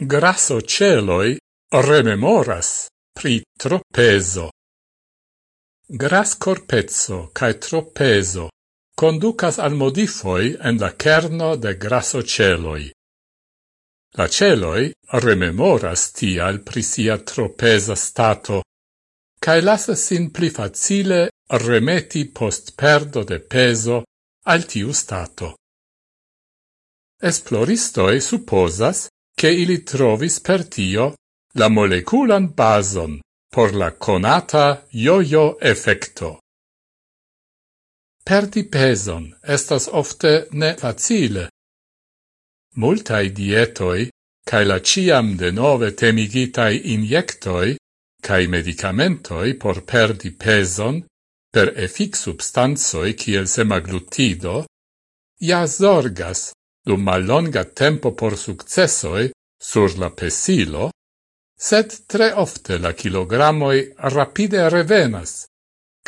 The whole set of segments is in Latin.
grasso celoi rememoras pri tropezo. Gras corpezzo cae tropezo conducas al modifoi en la kerno de grasso celoi. La celoi rememoras tial pri sia tropeza stato, cae lasa sin pli facile remeti post perdo de peso al tiu stato. Esploristoi supposas che ili trovis per tio la moleculan bason por la conata jojo effecto. Perdi peson estas ofte ne facile. Multai dietoi, cae la ciam de nove temigitai injectoi, cae medicamentoi por perdi peson, per efic substansoi kiel semaglutido, ja zorgas dum mallonga tempo por successoi sur la pesilo, sed tre ofte la kilogramoi rapide revenas,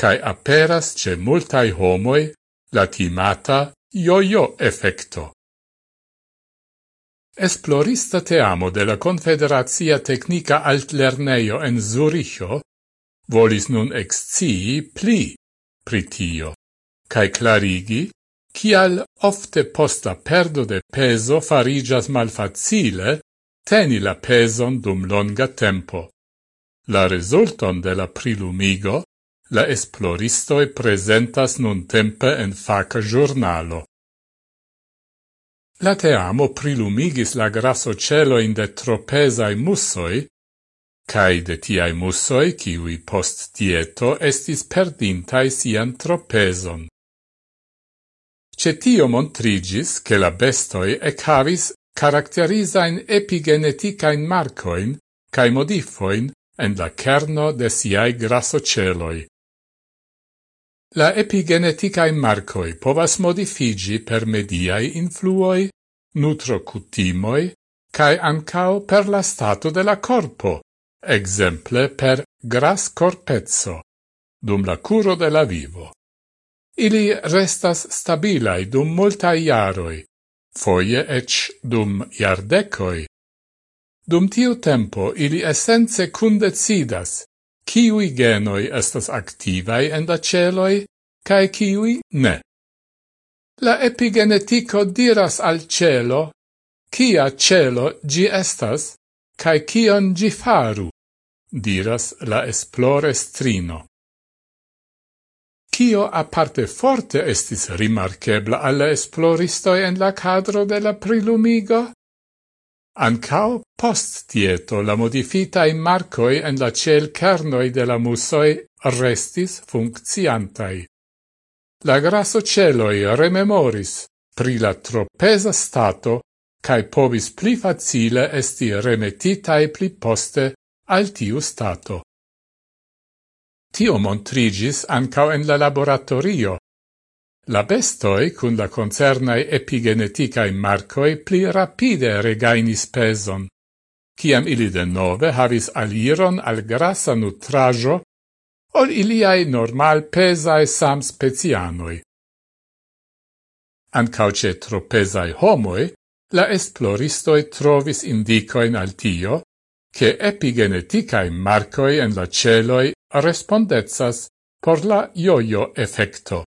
cae aperas ce multai homoi la timata yo-yo effecto. Esplorista teamo de la Confederazia Tecnica Altlerneio en Zuricho volis nun excii pli pritio, cae clarigi Cial ofte posta perdo de peso farigas malfacile teni la peson dum longa tempo. La resulton de la prilumigo la esploristoi presentas nun tempe en faca giornalo. La teamo prilumigis la grasso celoin de tropesai mussoi, cae de tiai mussoi, kiwi post dieto, estis perdintai sian tropeson. Cetio montrigis che la bestoi ecavis caracterizain epigeneticain marcoin cae modifoin en la kerno de siae grasoceloi. La epigeneticae marcoi povas modifigi per mediae influoi, nutrocutimoi, cae ancao per la stato de la corpo, exemple per gras corpezzo, dum la curo de la vivo. Ili restas stabilai dum multai iaroi, foie ec dum iardecoi. Dum tiu tempo ili essence cundecidas, kiui genoi estas activai en da celoi, cae kiui ne. La epigenetico diras al celo, kia celo gi estas, cae kion gi faru, diras la esplore strino. Tio aparte forte estis rimarkebla alla esploristoi en la cadro de la prilumigo. Ancao post tieto la modifitae marcoi en la cel kernoi de la musoi restis funcciantai. La graso celoi rememoris pri la tropesa stato cae povis pli facile esti remetitai pli poste al tiu stato. Tio montrigis ancao en la laboratorio. La bestoi cun la concernae epigeneticae marcoi pli rapide regainis peson. Ciam ili de nove havis aliron al grasa nutrajo, ol iliai normal pesae sam specianoi. Ancao ce tropesae homoi, la esploristoi trovis indicoin al tio, che epigeneticae marcoi en la celoi respondezas por la jojo effecto.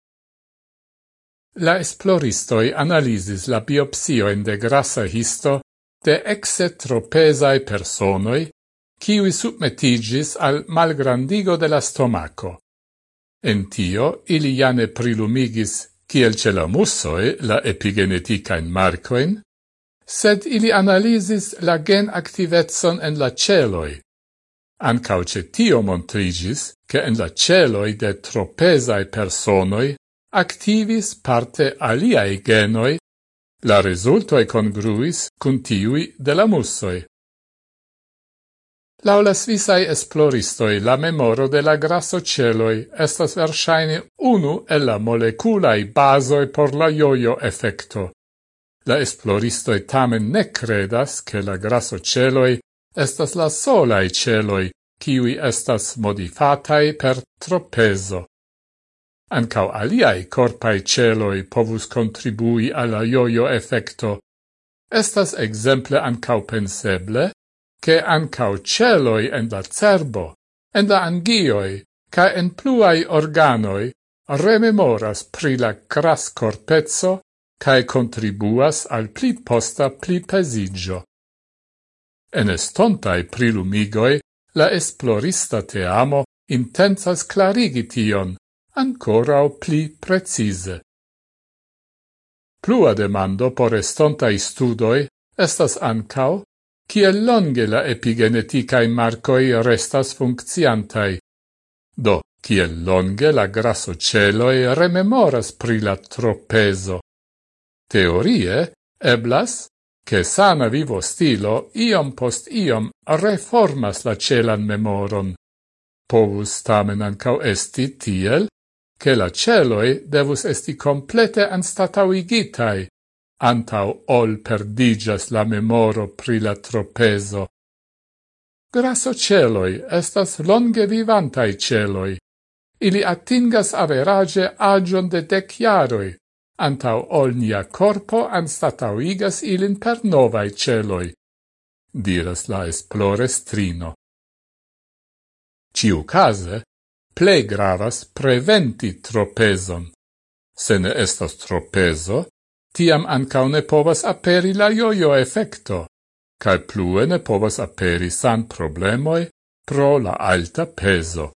La esploristoi analisis la biopsioen de grasa histo de exetropesae personoi kiwi submetigis al malgrandigo de la stomaco. En tio, ili jane prilumigis, kiel ce la mussoi, la epigeneticaen marcoen, sed ili analisis la gen activetson en la celoi, Ancao ce tio montrigis, che en la celoi de tropezai personoi activis parte aliae genoi, la resultoi congruis cun tiui de la mussoi. Lau svisai esploristoi la memoro de la grasso celoi estas versaine unu el la moleculae basoi por la jojo effecto. La esploristoi tamen ne credas che la grasso celoi estas la solae celoi, kiwi estas modifatai per tropezo. Ancau aliai corpai celoi povus contribui alla jojo effecto. Estas exemple ancau penseble, che ancau celoi en la cerbo, en la angioi, ca en pluai organoi, rememoras pri la cras corpezzo, cae contribuas al pli posta pli pesigio. En estontai prilumigoi, la esplorista teamo intensas clarigi tion, ancorau pli precise. Plua demando por estontai studoi estas ancao, kiel longe la epigeneticae marcoi restas funcciantai. Do, kiel longe la grasso celoi rememoras pri la tropezo. Teorie, eblas, che sana vivo stilo iom post iom reformas la celan memoron. Povus tamen ancau esti tiel, che la celoi devus esti complete anstatauigitai, antau ol perdigas la memoro pri la tropezo. Grasso celoi estas longe vivantai celoi. Ili atingas average agion de dec iaroi, antau ol nia corpo anstatauigas ilin per novai celoi, diras la esplorestrino. Ciu case, plei gravas preventi tropezon. Se ne estas tropezo, tiam ancau ne povas aperi la jojo effecto, cae plue ne povas aperi san problemoi pro la alta peso.